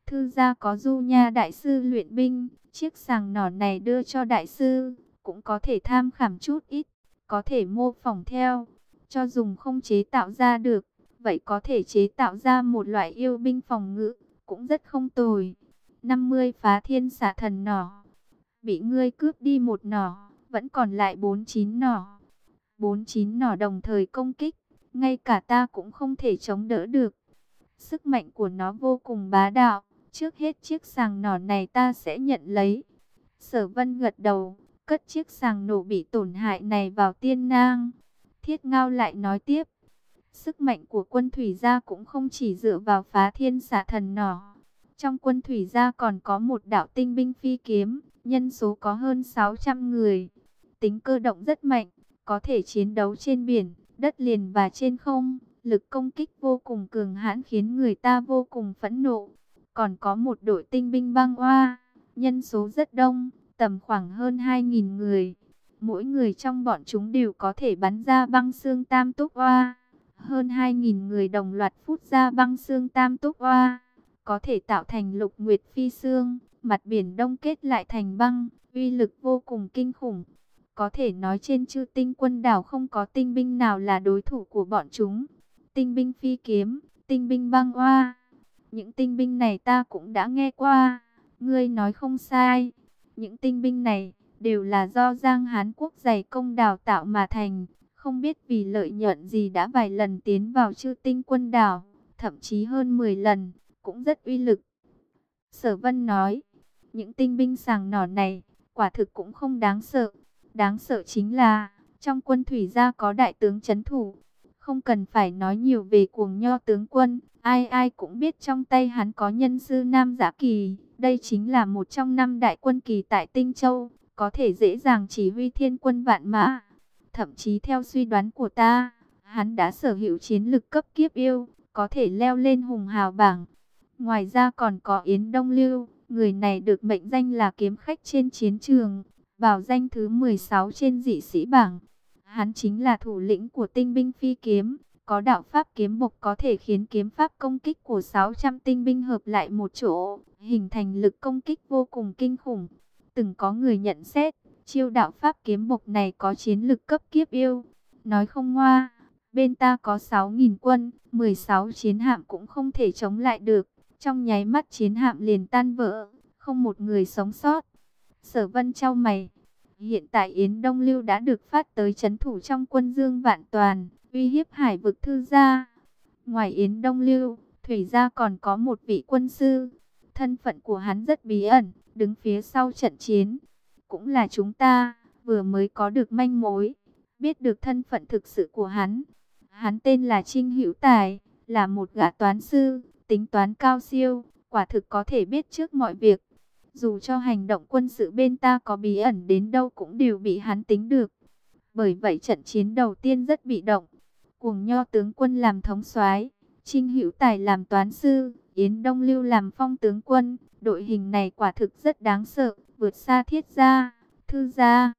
Thư gia có du nha đại sư luyện binh. Chiếc sàng nỏ này đưa cho đại sư. Cũng có thể tham khảm chút ít. Có thể mô phỏng theo. Cho dùng không chế tạo ra được. Vậy có thể chế tạo ra một loại yêu binh phòng ngự. Cũng rất không tồi. 50 phá thiên xạ thần nỏ bị ngươi cướp đi một nỏ, vẫn còn lại bốn chín nỏ. Bốn chín nỏ đồng thời công kích, ngay cả ta cũng không thể chống đỡ được. Sức mạnh của nó vô cùng bá đạo, trước hết chiếc sàng nỏ này ta sẽ nhận lấy. Sở vân gật đầu, cất chiếc sàng nổ bị tổn hại này vào tiên nang. Thiết ngao lại nói tiếp, sức mạnh của quân thủy gia cũng không chỉ dựa vào phá thiên xạ thần nỏ. Trong quân thủy gia còn có một đạo tinh binh phi kiếm, nhân số có hơn 600 người. Tính cơ động rất mạnh, có thể chiến đấu trên biển, đất liền và trên không. Lực công kích vô cùng cường hãn khiến người ta vô cùng phẫn nộ. Còn có một đội tinh binh băng oa, nhân số rất đông, tầm khoảng hơn 2.000 người. Mỗi người trong bọn chúng đều có thể bắn ra băng xương tam túc oa. Hơn 2.000 người đồng loạt phút ra băng xương tam túc oa, có thể tạo thành lục nguyệt phi xương mặt biển đông kết lại thành băng, uy lực vô cùng kinh khủng. Có thể nói trên chư tinh quân đảo không có tinh binh nào là đối thủ của bọn chúng. Tinh binh phi kiếm, tinh binh băng oa. Những tinh binh này ta cũng đã nghe qua. Ngươi nói không sai. Những tinh binh này đều là do Giang Hán Quốc dày công đào tạo mà thành. Không biết vì lợi nhuận gì đã vài lần tiến vào chư tinh quân đảo. Thậm chí hơn 10 lần. Cũng rất uy lực. Sở Vân nói, những tinh binh sàng nỏ này, quả thực cũng không đáng sợ. Đáng sợ chính là, trong quân thủy gia có đại tướng chấn thủ. Không cần phải nói nhiều về cuồng nho tướng quân, ai ai cũng biết trong tay hắn có nhân sư Nam Giả Kỳ. Đây chính là một trong năm đại quân kỳ tại Tinh Châu, có thể dễ dàng chỉ huy thiên quân vạn mã. Thậm chí theo suy đoán của ta, hắn đã sở hữu chiến lực cấp kiếp yêu, có thể leo lên hùng hào bảng. Ngoài ra còn có Yến Đông Lưu, Người này được mệnh danh là kiếm khách trên chiến trường, bảo danh thứ 16 trên dị sĩ bảng. Hắn chính là thủ lĩnh của tinh binh phi kiếm, có đạo pháp kiếm bộc có thể khiến kiếm pháp công kích của 600 tinh binh hợp lại một chỗ, hình thành lực công kích vô cùng kinh khủng. từng có người nhận xét, chiêu đạo pháp kiếm bộc này có chiến lực cấp kiếp yêu. Nói không ngoa, bên ta có 6.000 quân, 16 chiến hạm cũng không thể chống lại được. Trong nháy mắt chiến hạm liền tan vỡ, không một người sống sót. Sở vân trao mày, hiện tại Yến Đông Lưu đã được phát tới chấn thủ trong quân dương vạn toàn, uy hiếp hải vực thư gia. Ngoài Yến Đông Lưu, Thủy gia còn có một vị quân sư. Thân phận của hắn rất bí ẩn, đứng phía sau trận chiến. Cũng là chúng ta, vừa mới có được manh mối, biết được thân phận thực sự của hắn. Hắn tên là Trinh Hữu Tài, là một gã toán sư, tính toán cao siêu, quả thực có thể biết trước mọi việc. Dù cho hành động quân sự bên ta có bí ẩn đến đâu cũng đều bị hắn tính được. Bởi vậy trận chiến đầu tiên rất bị động. Cuồng nho tướng quân làm thống soái, Trinh Hữu Tài làm toán sư, Yến Đông Lưu làm phong tướng quân. Đội hình này quả thực rất đáng sợ, vượt xa thiết gia, thư gia.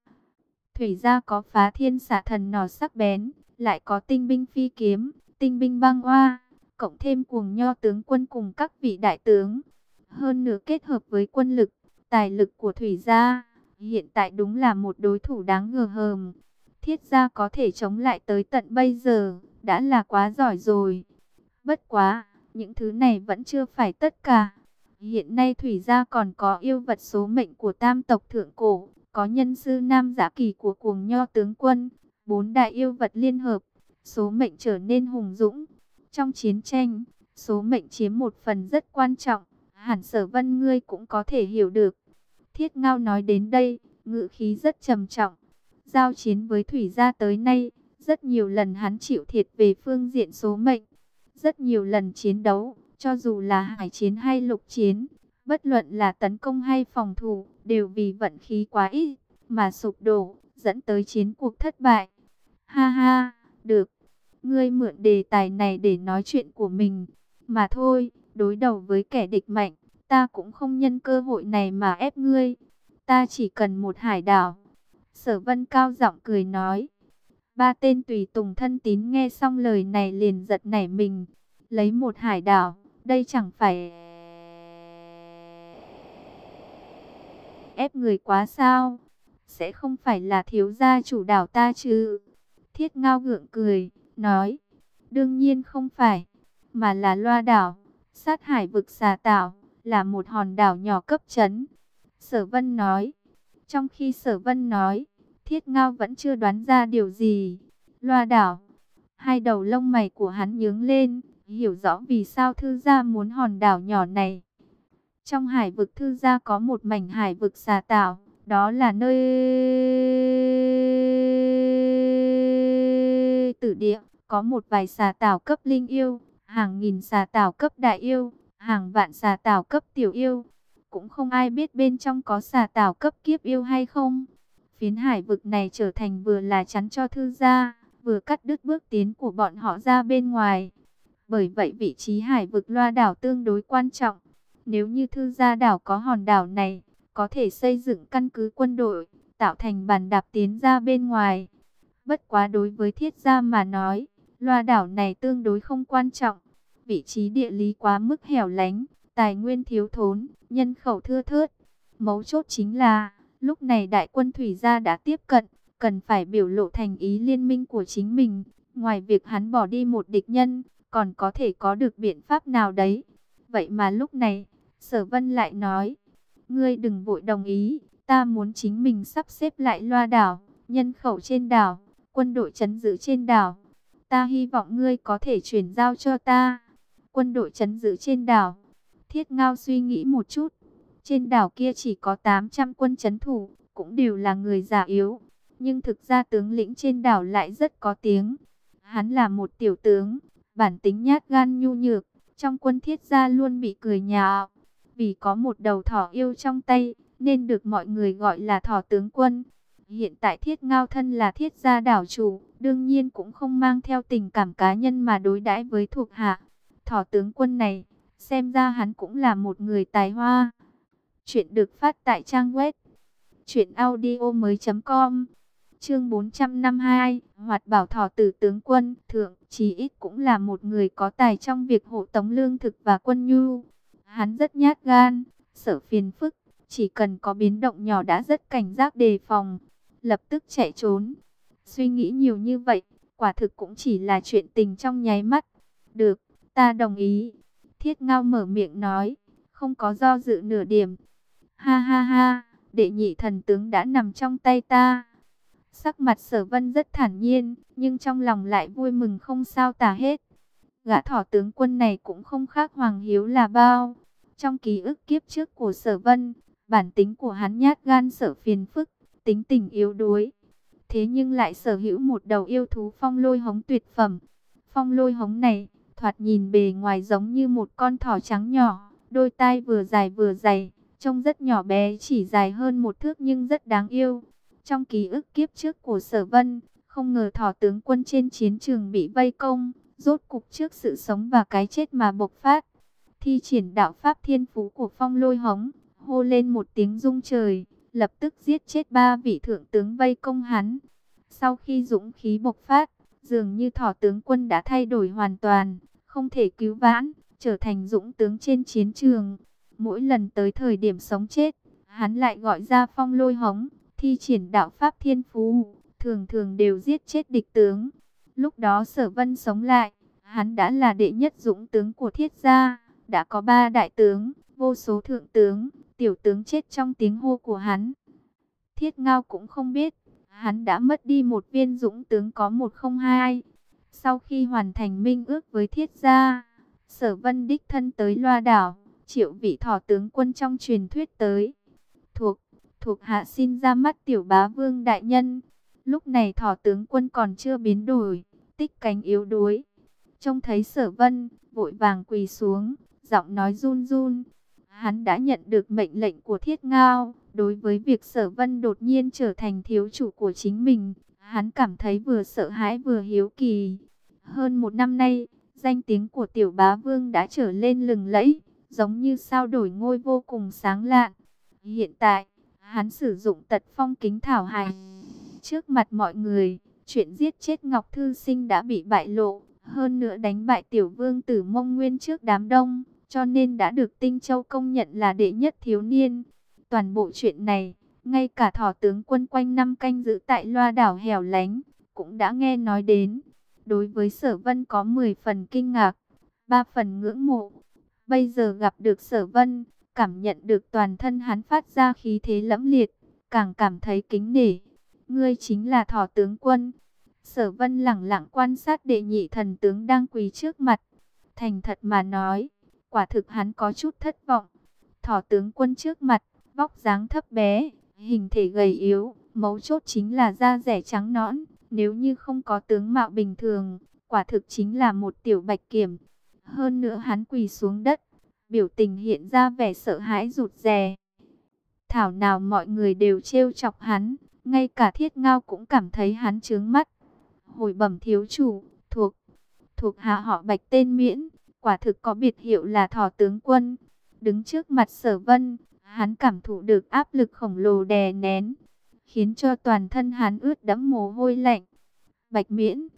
Thủy gia có phá thiên xạ thần nỏ sắc bén, lại có tinh binh phi kiếm, tinh binh băng hoa, cộng thêm cuồng nho tướng quân cùng các vị đại tướng. Hơn nữa kết hợp với quân lực, tài lực của Thủy gia, hiện tại đúng là một đối thủ đáng ngờ hờm. Thiết gia có thể chống lại tới tận bây giờ, đã là quá giỏi rồi. Bất quá, những thứ này vẫn chưa phải tất cả. Hiện nay Thủy gia còn có yêu vật số mệnh của tam tộc thượng cổ, có nhân sư nam giả kỳ của cuồng nho tướng quân, bốn đại yêu vật liên hợp, số mệnh trở nên hùng dũng. Trong chiến tranh, số mệnh chiếm một phần rất quan trọng, hẳn sở vân ngươi cũng có thể hiểu được. Thiết Ngao nói đến đây, ngự khí rất trầm trọng. Giao chiến với Thủy gia tới nay, rất nhiều lần hắn chịu thiệt về phương diện số mệnh. Rất nhiều lần chiến đấu, cho dù là hải chiến hay lục chiến, bất luận là tấn công hay phòng thủ, đều vì vận khí quá ít, mà sụp đổ, dẫn tới chiến cuộc thất bại. Ha ha, được. Ngươi mượn đề tài này để nói chuyện của mình. Mà thôi, đối đầu với kẻ địch mạnh, ta cũng không nhân cơ hội này mà ép ngươi. Ta chỉ cần một hải đảo. Sở vân cao giọng cười nói. Ba tên tùy tùng thân tín nghe xong lời này liền giật nảy mình. Lấy một hải đảo, đây chẳng phải... Ép người quá sao? Sẽ không phải là thiếu gia chủ đảo ta chứ? Thiết ngao gượng cười, nói. Đương nhiên không phải, mà là loa đảo, sát hải vực xà tảo, là một hòn đảo nhỏ cấp chấn. Sở vân nói. Trong khi sở vân nói, thiết ngao vẫn chưa đoán ra điều gì. Loa đảo, hai đầu lông mày của hắn nhướng lên, hiểu rõ vì sao thư gia muốn hòn đảo nhỏ này. Trong hải vực thư gia có một mảnh hải vực xà tảo, đó là nơi tử địa, có một vài xà tảo cấp linh yêu, hàng nghìn xà tảo cấp đại yêu, hàng vạn xà tảo cấp tiểu yêu. Cũng không ai biết bên trong có xà tảo cấp kiếp yêu hay không. Phiến hải vực này trở thành vừa là chắn cho thư gia, vừa cắt đứt bước tiến của bọn họ ra bên ngoài. Bởi vậy vị trí hải vực loa đảo tương đối quan trọng. Nếu như thư gia đảo có hòn đảo này, có thể xây dựng căn cứ quân đội, tạo thành bàn đạp tiến ra bên ngoài. Bất quá đối với thiết gia mà nói, loa đảo này tương đối không quan trọng. Vị trí địa lý quá mức hẻo lánh, tài nguyên thiếu thốn, nhân khẩu thưa thớt. Mấu chốt chính là, lúc này đại quân thủy gia đã tiếp cận, cần phải biểu lộ thành ý liên minh của chính mình. Ngoài việc hắn bỏ đi một địch nhân, còn có thể có được biện pháp nào đấy. Vậy mà lúc này, sở vân lại nói, ngươi đừng vội đồng ý, ta muốn chính mình sắp xếp lại loa đảo, nhân khẩu trên đảo, quân đội chấn giữ trên đảo. Ta hy vọng ngươi có thể chuyển giao cho ta. Quân đội chấn giữ trên đảo. Thiết Ngao suy nghĩ một chút. Trên đảo kia chỉ có 800 quân chấn thủ, cũng đều là người già yếu. Nhưng thực ra tướng lĩnh trên đảo lại rất có tiếng. Hắn là một tiểu tướng, bản tính nhát gan nhu nhược, trong quân thiết gia luôn bị cười nhạo. Vì có một đầu thỏ yêu trong tay, nên được mọi người gọi là thỏ tướng quân. Hiện tại thiết ngao thân là thiết gia đảo chủ, đương nhiên cũng không mang theo tình cảm cá nhân mà đối đãi với thuộc hạ. Thỏ tướng quân này, xem ra hắn cũng là một người tài hoa. Chuyện được phát tại trang web truyệnaudiomoi.com. Chương 452, Hoạt Bảo Thỏ Tử tướng quân, thượng, chí ít cũng là một người có tài trong việc hộ tống lương thực và quân nhu. Hắn rất nhát gan, sợ phiền phức, chỉ cần có biến động nhỏ đã rất cảnh giác đề phòng, lập tức chạy trốn. Suy nghĩ nhiều như vậy, quả thực cũng chỉ là chuyện tình trong nháy mắt. Được, ta đồng ý. Thiết ngao mở miệng nói, không có do dự nửa điểm. Ha ha ha, đệ nhị thần tướng đã nằm trong tay ta. Sắc mặt sở vân rất thản nhiên, nhưng trong lòng lại vui mừng không sao tả hết. Gã thỏ tướng quân này cũng không khác Hoàng Hiếu là bao. Trong ký ức kiếp trước của sở vân, bản tính của hắn nhát gan sở phiền phức, tính tình yếu đuối. Thế nhưng lại sở hữu một đầu yêu thú phong lôi hống tuyệt phẩm. Phong lôi hống này, thoạt nhìn bề ngoài giống như một con thỏ trắng nhỏ, đôi tai vừa dài vừa dày, trông rất nhỏ bé chỉ dài hơn một thước nhưng rất đáng yêu. Trong ký ức kiếp trước của sở vân, không ngờ thỏ tướng quân trên chiến trường bị vây công, rốt cục trước sự sống và cái chết mà bộc phát. Thi triển đạo pháp thiên phú của phong lôi hống, hô lên một tiếng rung trời, lập tức giết chết ba vị thượng tướng vây công hắn. Sau khi dũng khí bộc phát, dường như thỏ tướng quân đã thay đổi hoàn toàn, không thể cứu vãn, trở thành dũng tướng trên chiến trường. Mỗi lần tới thời điểm sống chết, hắn lại gọi ra phong lôi hống, thi triển đạo pháp thiên phú, thường thường đều giết chết địch tướng. Lúc đó sở vân sống lại, hắn đã là đệ nhất dũng tướng của thiết gia, đã có ba đại tướng, vô số thượng tướng, tiểu tướng chết trong tiếng hô của hắn. Thiết ngao cũng không biết, hắn đã mất đi một viên dũng tướng có một không hai. Sau khi hoàn thành minh ước với thiết gia, sở vân đích thân tới loa đảo, triệu vị thỏ tướng quân trong truyền thuyết tới. Thuộc, thuộc hạ xin ra mắt tiểu bá vương đại nhân. Lúc này thỏ tướng quân còn chưa biến đổi, tích cánh yếu đuối. Trông thấy sở vân, vội vàng quỳ xuống, giọng nói run run. Hắn đã nhận được mệnh lệnh của thiết ngao, đối với việc sở vân đột nhiên trở thành thiếu chủ của chính mình. Hắn cảm thấy vừa sợ hãi vừa hiếu kỳ. Hơn một năm nay, danh tiếng của tiểu bá vương đã trở lên lừng lẫy, giống như sao đổi ngôi vô cùng sáng lạn. Hiện tại, hắn sử dụng tật phong kính thảo hành. Trước mặt mọi người, chuyện giết chết Ngọc Thư Sinh đã bị bại lộ, hơn nữa đánh bại tiểu vương tử mông nguyên trước đám đông, cho nên đã được Tinh Châu công nhận là đệ nhất thiếu niên. Toàn bộ chuyện này, ngay cả thỏ tướng quân quanh năm canh giữ tại loa đảo hẻo lánh, cũng đã nghe nói đến. Đối với sở vân có 10 phần kinh ngạc, 3 phần ngưỡng mộ. Bây giờ gặp được sở vân, cảm nhận được toàn thân hắn phát ra khí thế lẫm liệt, càng cảm thấy kính nể. Ngươi chính là thỏ tướng quân. Sở vân lặng lặng quan sát đệ nhị thần tướng đang quỳ trước mặt. Thành thật mà nói, quả thực hắn có chút thất vọng. Thỏ tướng quân trước mặt, vóc dáng thấp bé, hình thể gầy yếu, mấu chốt chính là da rẻ trắng nõn. Nếu như không có tướng mạo bình thường, quả thực chính là một tiểu bạch kiểm. Hơn nữa hắn quỳ xuống đất, biểu tình hiện ra vẻ sợ hãi rụt rè. Thảo nào mọi người đều trêu chọc hắn, ngay cả thiết ngao cũng cảm thấy hắn trướng mắt. Hồi bẩm thiếu chủ, thuộc, thuộc hạ họ bạch tên miễn, quả thực có biệt hiệu là thỏ tướng quân. Đứng trước mặt sở vân, hắn cảm thụ được áp lực khổng lồ đè nén, khiến cho toàn thân hắn ướt đẫm mồ hôi lạnh. Bạch miễn,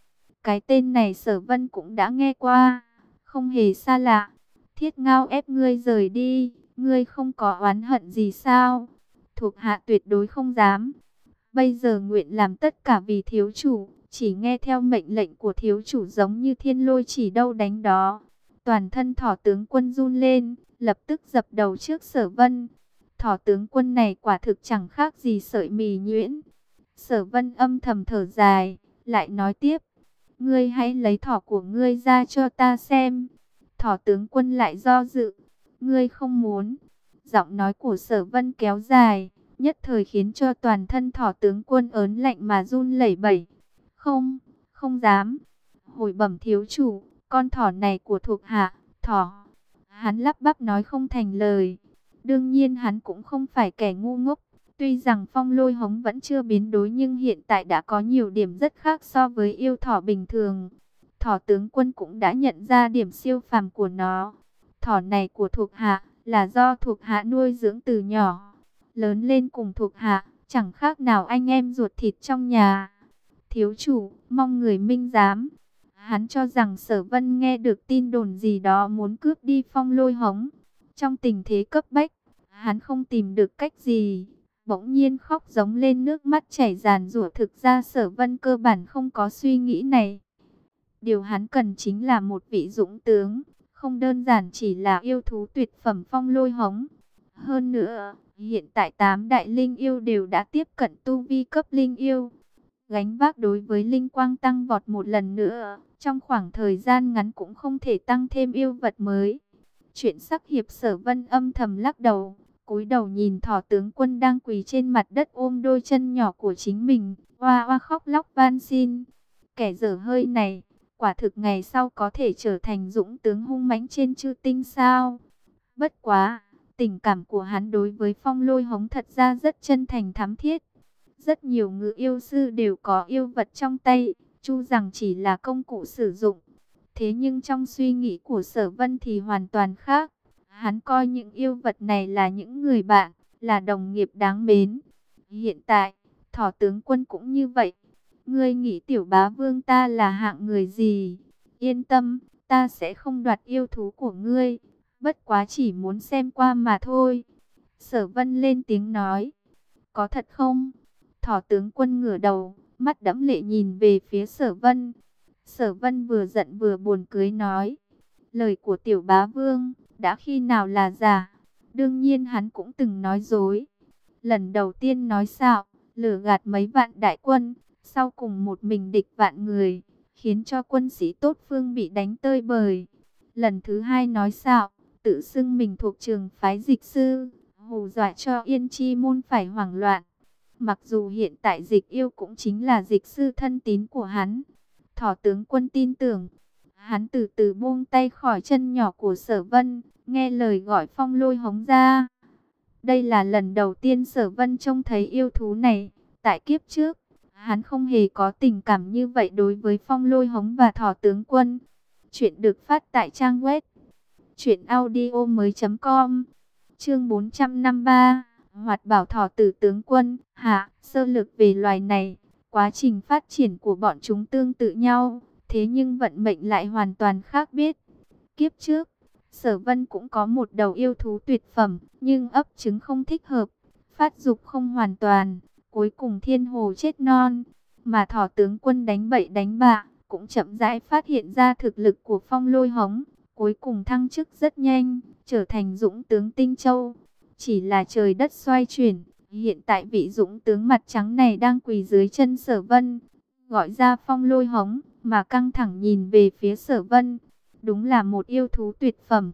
cái tên này sở vân cũng đã nghe qua, không hề xa lạ. Thiết ngao ép ngươi rời đi, ngươi không có oán hận gì sao? Thuộc hạ tuyệt đối không dám. Bây giờ nguyện làm tất cả vì thiếu chủ, chỉ nghe theo mệnh lệnh của thiếu chủ giống như thiên lôi chỉ đâu đánh đó. Toàn thân thỏ tướng quân run lên, lập tức dập đầu trước sở vân. Thỏ tướng quân này quả thực chẳng khác gì sợi mì nhuyễn. Sở vân âm thầm thở dài, lại nói tiếp. Ngươi hãy lấy thỏ của ngươi ra cho ta xem. Thỏ tướng quân lại do dự. Ngươi không muốn. Giọng nói của sở vân kéo dài nhất thời khiến cho toàn thân thỏ tướng quân ớn lạnh mà run lẩy bẩy. Không, không dám. Hồi bẩm thiếu chủ, con thỏ này của thuộc hạ, thỏ. Hắn lắp bắp nói không thành lời. Đương nhiên hắn cũng không phải kẻ ngu ngốc. Tuy rằng phong lôi hống vẫn chưa biến đối nhưng hiện tại đã có nhiều điểm rất khác so với yêu thỏ bình thường. Thỏ tướng quân cũng đã nhận ra điểm siêu phàm của nó. Thỏ này của thuộc hạ là do thuộc hạ nuôi dưỡng từ nhỏ lớn lên cùng thuộc hạ, chẳng khác nào anh em ruột thịt trong nhà. Thiếu chủ, mong người minh giám. Hắn cho rằng sở vân nghe được tin đồn gì đó muốn cướp đi phong lôi hống. Trong tình thế cấp bách, Hắn không tìm được cách gì, bỗng nhiên khóc giống lên nước mắt chảy ràn rủa thực ra sở vân cơ bản không có suy nghĩ này. Điều hắn cần chính là một vị dũng tướng, không đơn giản chỉ là yêu thú tuyệt phẩm phong lôi hống. Hơn nữa, hiện tại tám đại linh yêu đều đã tiếp cận tu vi cấp linh yêu. Gánh vác đối với linh quang tăng vọt một lần nữa, trong khoảng thời gian ngắn cũng không thể tăng thêm yêu vật mới. Chuyện sắc hiệp sở vân âm thầm lắc đầu, cúi đầu nhìn thỏ tướng quân đang quỳ trên mặt đất ôm đôi chân nhỏ của chính mình, hoa hoa khóc lóc van xin. Kẻ dở hơi này, quả thực ngày sau có thể trở thành dũng tướng hung mãnh trên chư tinh sao. Bất quá, tình cảm của hắn đối với phong lôi hống thật ra rất chân thành thắm thiết. Rất nhiều ngự yêu sư đều có yêu vật trong tay, chu rằng chỉ là công cụ sử dụng. Thế nhưng trong suy nghĩ của sở vân thì hoàn toàn khác. Hắn coi những yêu vật này là những người bạn, là đồng nghiệp đáng mến. Hiện tại, thỏ tướng quân cũng như vậy. Ngươi nghĩ tiểu bá vương ta là hạng người gì? Yên tâm, ta sẽ không đoạt yêu thú của ngươi. Bất quá chỉ muốn xem qua mà thôi. Sở vân lên tiếng nói. Có thật không? Thỏ tướng quân ngửa đầu, mắt đẫm lệ nhìn về phía sở vân. Sở vân vừa giận vừa buồn cưới nói. Lời của tiểu bá vương, đã khi nào là giả? Đương nhiên hắn cũng từng nói dối. Lần đầu tiên nói xạo, lừa gạt mấy vạn đại quân, sau cùng một mình địch vạn người, khiến cho quân sĩ tốt phương bị đánh tơi bời. Lần thứ hai nói xạo, tự xưng mình thuộc trường phái dịch sư, hù dọa cho yên chi môn phải hoảng loạn. Mặc dù hiện tại dịch yêu cũng chính là dịch sư thân tín của hắn. Thỏ tướng quân tin tưởng, hắn từ từ buông tay khỏi chân nhỏ của sở vân, nghe lời gọi phong lôi hống ra. Đây là lần đầu tiên sở vân trông thấy yêu thú này, tại kiếp trước, hắn không hề có tình cảm như vậy đối với phong lôi hống và thỏ tướng quân. Chuyện được phát tại trang web audio mới com Chương 453 Hoạt bảo thỏ tử tướng quân Hạ, sơ lược về loài này Quá trình phát triển của bọn chúng tương tự nhau Thế nhưng vận mệnh lại hoàn toàn khác biết Kiếp trước Sở vân cũng có một đầu yêu thú tuyệt phẩm, nhưng ấp trứng không thích hợp, phát dục không hoàn toàn, cuối cùng thiên hồ chết non. Mà thỏ tướng quân đánh bậy đánh bạ, cũng chậm rãi phát hiện ra thực lực của phong lôi hống, cuối cùng thăng chức rất nhanh, trở thành dũng tướng Tinh Châu. Chỉ là trời đất xoay chuyển, hiện tại vị dũng tướng mặt trắng này đang quỳ dưới chân sở vân, gọi ra phong lôi hống, mà căng thẳng nhìn về phía sở vân. Đúng là một yêu thú tuyệt phẩm.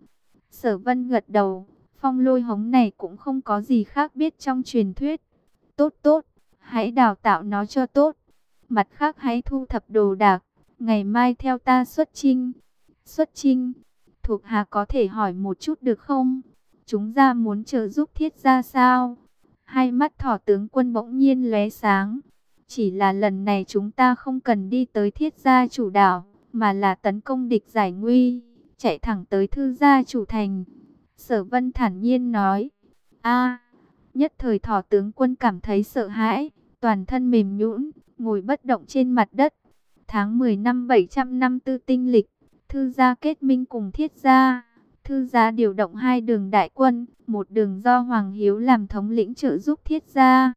Sở vân gật đầu, phong lôi hống này cũng không có gì khác biết trong truyền thuyết. Tốt tốt, hãy đào tạo nó cho tốt. Mặt khác hãy thu thập đồ đạc, ngày mai theo ta xuất chinh. Xuất chinh, thuộc hạ có thể hỏi một chút được không? Chúng ra muốn trợ giúp thiết ra sao? Hai mắt thỏ tướng quân bỗng nhiên lóe sáng. Chỉ là lần này chúng ta không cần đi tới thiết gia chủ đảo mà là tấn công địch giải nguy, chạy thẳng tới thư gia chủ thành. Sở vân thản nhiên nói, a nhất thời thỏ tướng quân cảm thấy sợ hãi, toàn thân mềm nhũn, ngồi bất động trên mặt đất. Tháng 10 năm 754 tinh lịch, thư gia kết minh cùng thiết gia. Thư gia điều động hai đường đại quân, một đường do Hoàng Hiếu làm thống lĩnh trợ giúp thiết gia.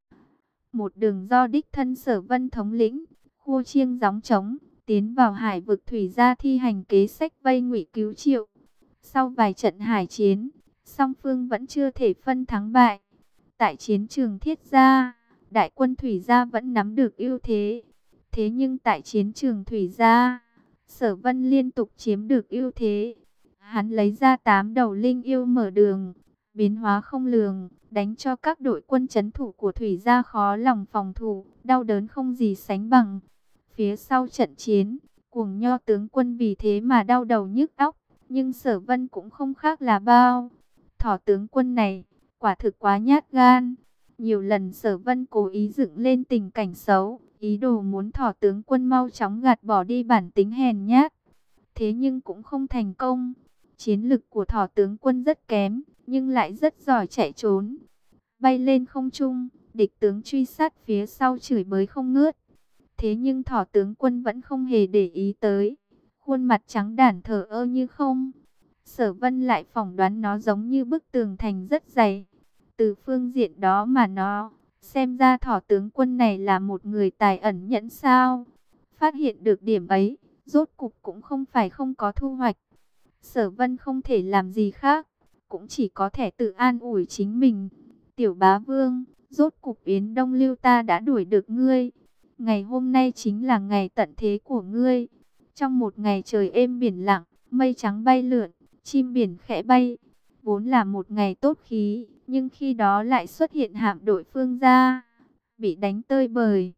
Một đường do đích thân sở vân thống lĩnh, khu chiêng gióng trống, tiến vào hải vực thủy gia thi hành kế sách vây ngụy cứu triệu. Sau vài trận hải chiến, song phương vẫn chưa thể phân thắng bại. Tại chiến trường thiết gia, đại quân thủy gia vẫn nắm được ưu thế. Thế nhưng tại chiến trường thủy gia, sở vân liên tục chiếm được ưu thế. Hắn lấy ra tám đầu linh yêu mở đường, biến hóa không lường, đánh cho các đội quân chấn thủ của thủy gia khó lòng phòng thủ, đau đớn không gì sánh bằng. Phía sau trận chiến, cuồng nho tướng quân vì thế mà đau đầu nhức óc, nhưng sở vân cũng không khác là bao. Thỏ tướng quân này, quả thực quá nhát gan. Nhiều lần sở vân cố ý dựng lên tình cảnh xấu, ý đồ muốn thỏ tướng quân mau chóng gạt bỏ đi bản tính hèn nhát. Thế nhưng cũng không thành công. Chiến lực của thỏ tướng quân rất kém, nhưng lại rất giỏi chạy trốn. Bay lên không trung, địch tướng truy sát phía sau chửi bới không ngớt. Thế nhưng thỏ tướng quân vẫn không hề để ý tới. Khuôn mặt trắng đản thở ơ như không. Sở vân lại phỏng đoán nó giống như bức tường thành rất dày. Từ phương diện đó mà nó, xem ra thỏ tướng quân này là một người tài ẩn nhẫn sao. Phát hiện được điểm ấy, rốt cục cũng không phải không có thu hoạch. Sở vân không thể làm gì khác, cũng chỉ có thể tự an ủi chính mình. Tiểu bá vương, rốt cục Yến Đông Lưu ta đã đuổi được ngươi. Ngày hôm nay chính là ngày tận thế của ngươi. Trong một ngày trời êm biển lặng, mây trắng bay lượn, chim biển khẽ bay. Vốn là một ngày tốt khí, nhưng khi đó lại xuất hiện hạm đội phương gia, bị đánh tơi bời.